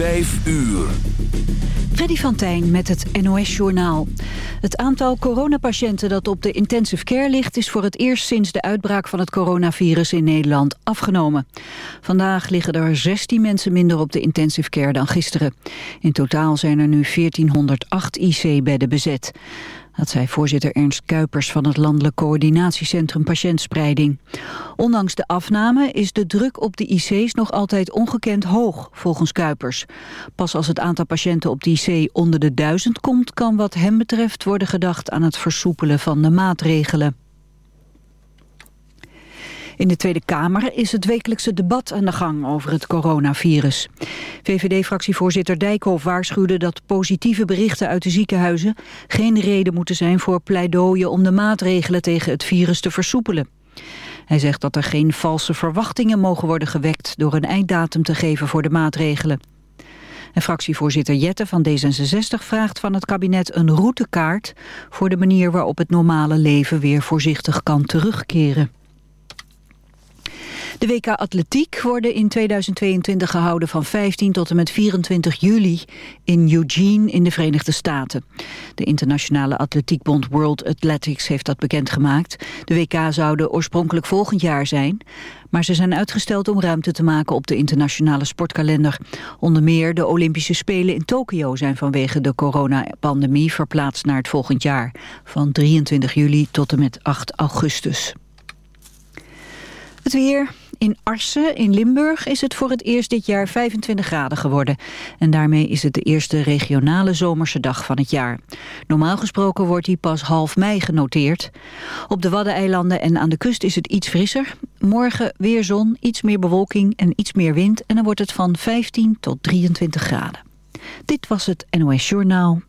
Vijf uur. Freddy van Tijn met het NOS-journaal. Het aantal coronapatiënten dat op de intensive care ligt... is voor het eerst sinds de uitbraak van het coronavirus in Nederland afgenomen. Vandaag liggen er 16 mensen minder op de intensive care dan gisteren. In totaal zijn er nu 1408 IC-bedden bezet. Dat zei voorzitter Ernst Kuipers van het Landelijk Coördinatiecentrum Patiëntspreiding. Ondanks de afname is de druk op de IC's nog altijd ongekend hoog, volgens Kuipers. Pas als het aantal patiënten op de IC onder de duizend komt... kan wat hem betreft worden gedacht aan het versoepelen van de maatregelen. In de Tweede Kamer is het wekelijkse debat aan de gang over het coronavirus. VVD-fractievoorzitter Dijkhoff waarschuwde dat positieve berichten uit de ziekenhuizen geen reden moeten zijn voor pleidooien om de maatregelen tegen het virus te versoepelen. Hij zegt dat er geen valse verwachtingen mogen worden gewekt door een einddatum te geven voor de maatregelen. En fractievoorzitter Jette van D66 vraagt van het kabinet een routekaart voor de manier waarop het normale leven weer voorzichtig kan terugkeren. De WK Atletiek worden in 2022 gehouden van 15 tot en met 24 juli in Eugene in de Verenigde Staten. De internationale atletiekbond World Athletics heeft dat bekendgemaakt. De WK zouden oorspronkelijk volgend jaar zijn, maar ze zijn uitgesteld om ruimte te maken op de internationale sportkalender. Onder meer de Olympische Spelen in Tokio zijn vanwege de coronapandemie verplaatst naar het volgend jaar, van 23 juli tot en met 8 augustus. Het weer. In Arsen in Limburg is het voor het eerst dit jaar 25 graden geworden. En daarmee is het de eerste regionale zomerse dag van het jaar. Normaal gesproken wordt die pas half mei genoteerd. Op de Waddeneilanden en aan de kust is het iets frisser. Morgen weer zon, iets meer bewolking en iets meer wind. En dan wordt het van 15 tot 23 graden. Dit was het NOS Journaal.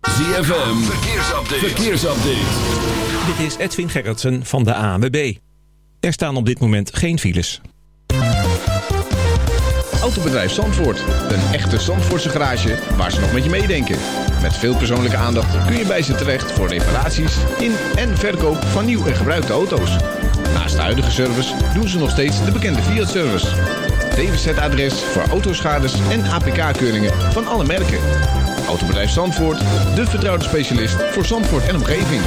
ZFM, verkeersupdate. verkeersupdate. Dit is Edwin Gerritsen van de ANWB. Er staan op dit moment geen files. Autobedrijf Zandvoort. Een echte Zandvoortse garage waar ze nog met je meedenken. Met veel persoonlijke aandacht kun je bij ze terecht voor reparaties in en verkoop van nieuw en gebruikte auto's. Naast de huidige service doen ze nog steeds de bekende Fiat-service. DWZ-adres voor autoschades en APK-keuringen van alle merken. Autobedrijf Zandvoort, de vertrouwde specialist voor Zandvoort en omgeving.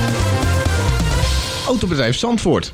Autobedrijf Zandvoort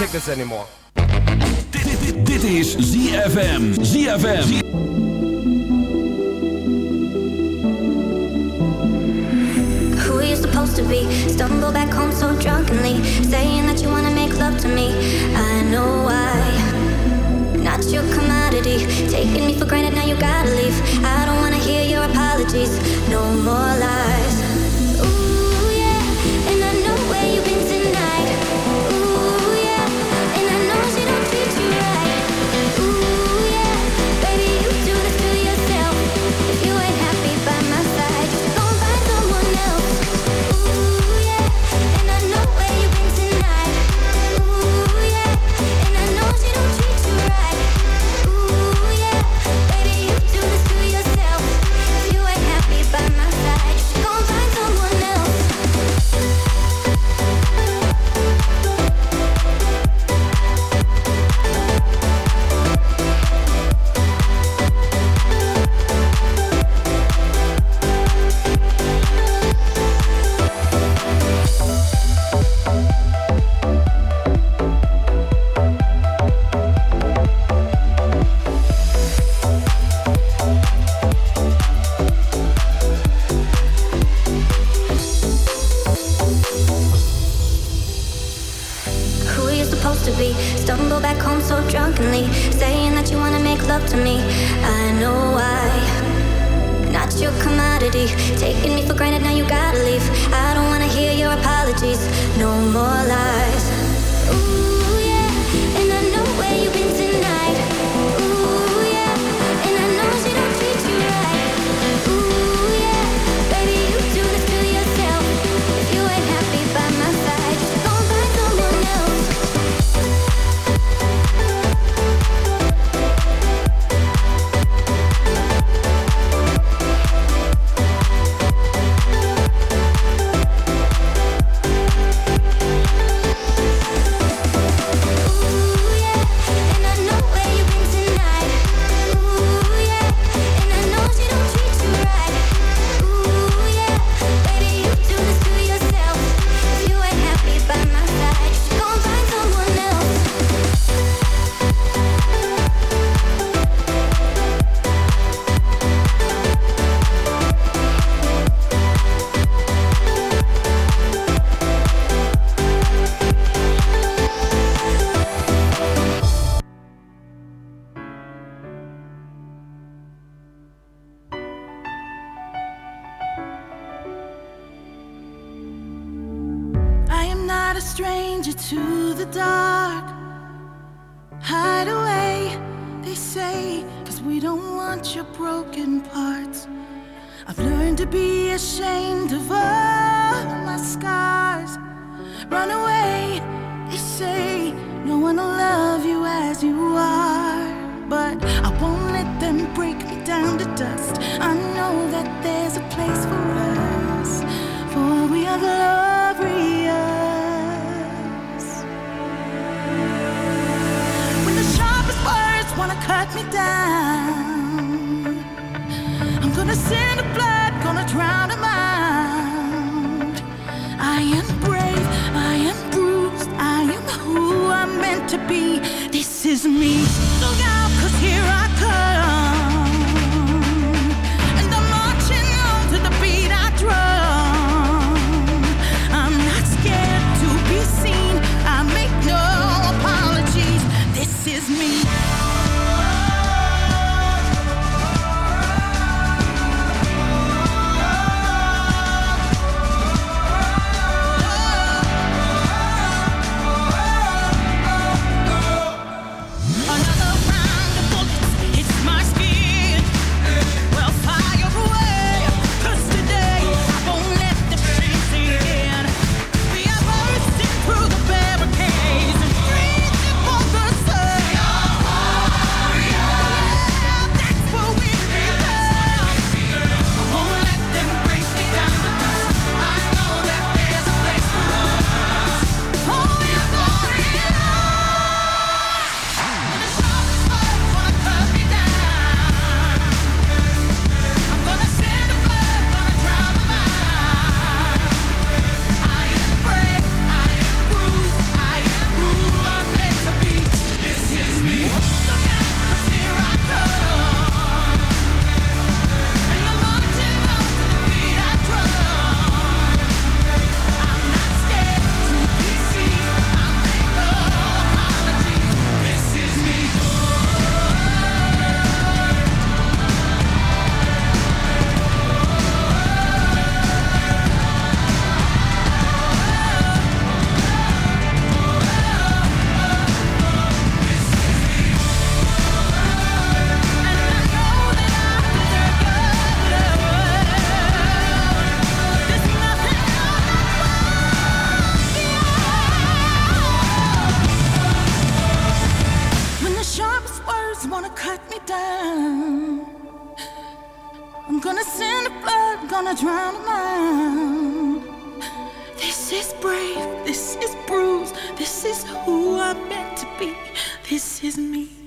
take this anymore. Dit, dit, dit is ZFM. ZFM. Who are you supposed to be? Stumble back home so drunkenly, saying that you wanna make love to me. I know why. Not your commodity, taking me for granted. Now you gotta leave. I don't wanna hear your apologies. No more lies. Gonna send a flood, gonna drown a mind. This is brave, this is bruised, this is who I'm meant to be, this is me.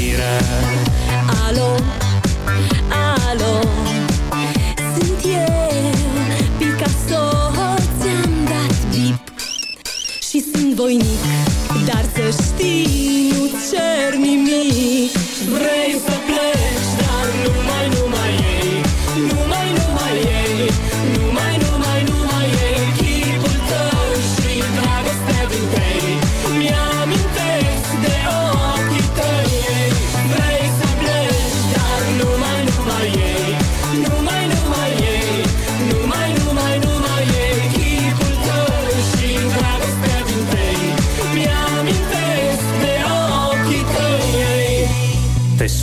iubire Alo, alo Sunt eu, Picasso Ți-am dat bip Și sunt voinic Dar să știi, nu cer nimic. Vrei să pleci?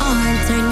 On, turn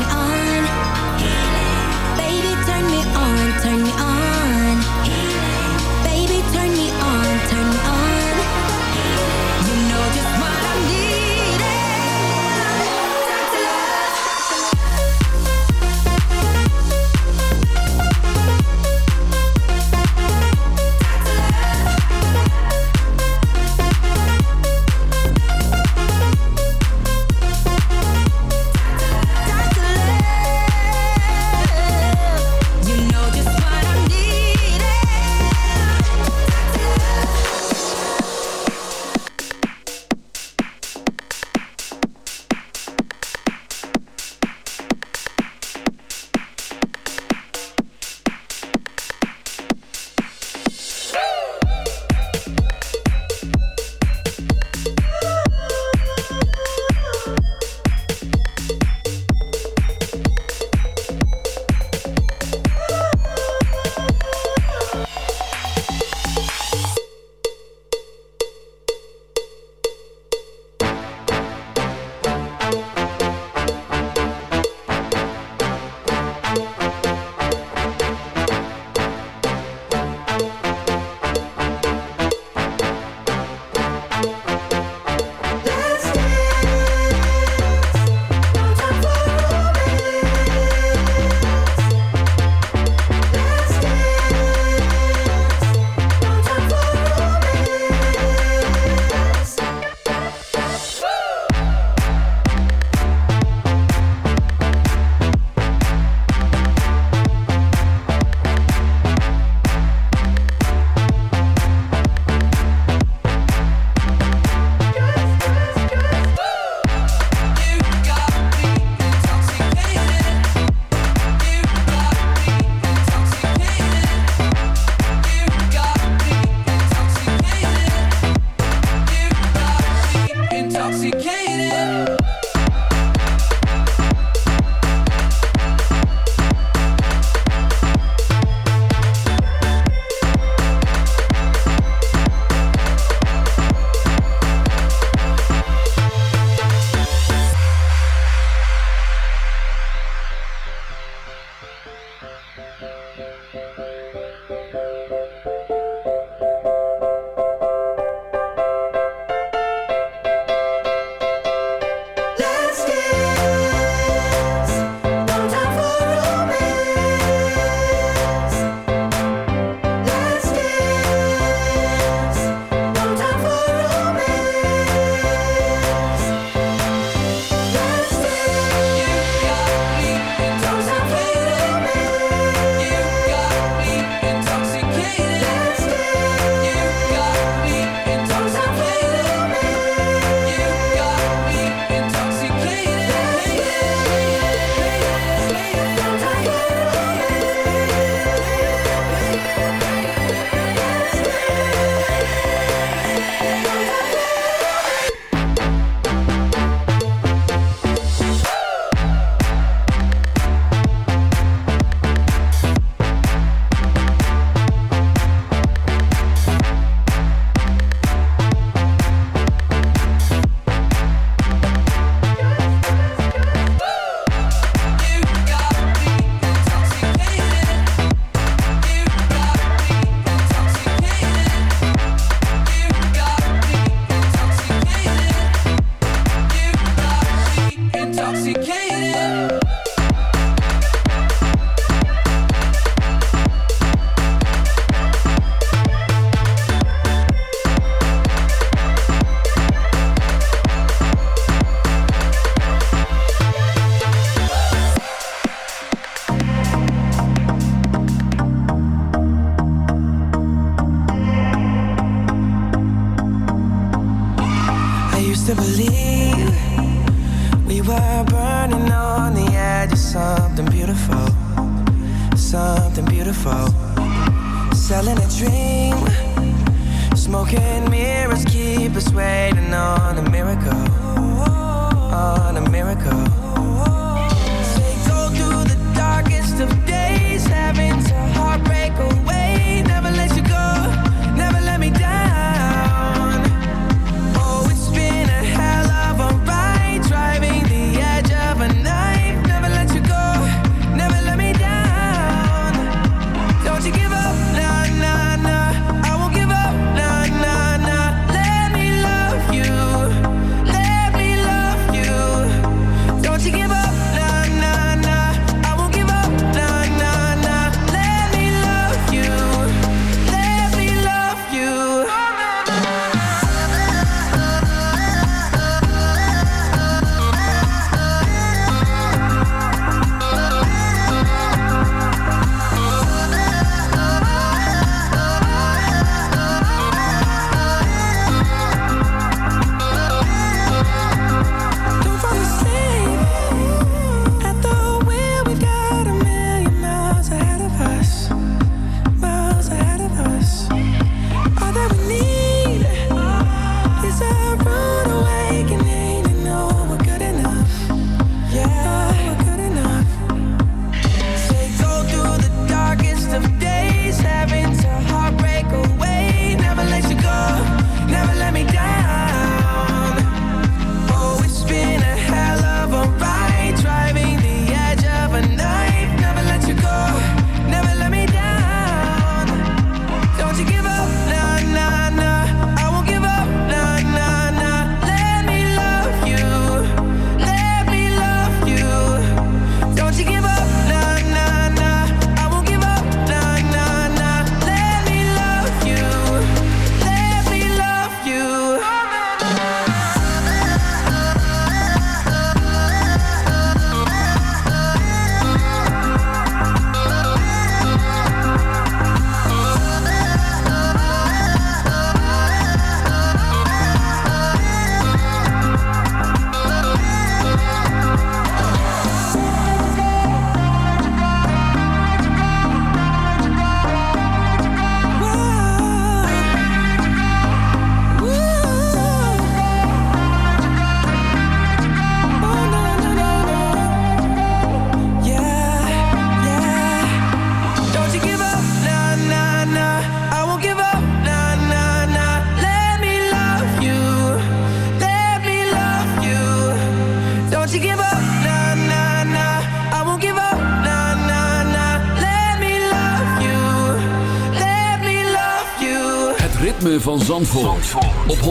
van Zandvoort, op 106.9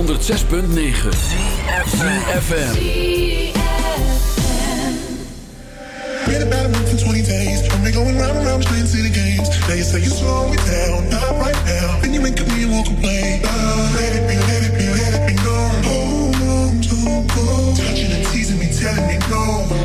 ZFM Been 20 days going round and round playing city games. Now say you slow me down, not right now. Then you make a me and walk away Uh Let it be, let it be, let oh, oh, oh, Touching and teasing me, telling me no.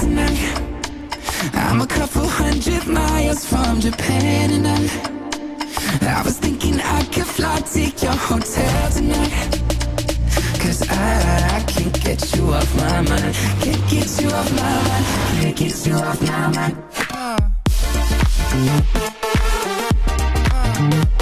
Tonight? I'm a couple hundred miles from Japan, and I, I was thinking I could fly, take your hotel tonight. Cause I, I can't get you off my mind. Can't get you off my mind. Can't get you off my mind. I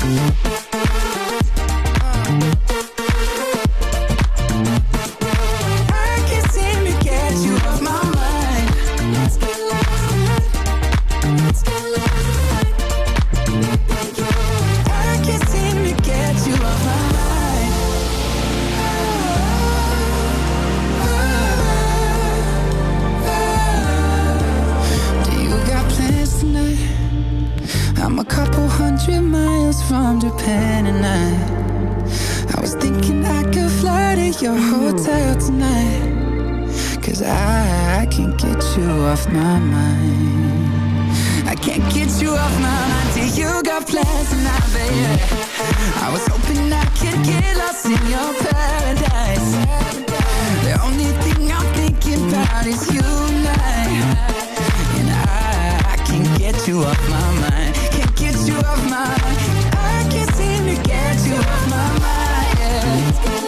Thank you. My mind I can't get you off my mind. Till you got plans tonight, baby I was hoping I could get lost in your paradise. The only thing I'm thinking about is you and I And I, I can't get you off my mind. Can't get you off my mind. I can't seem to get you off my mind. yeah.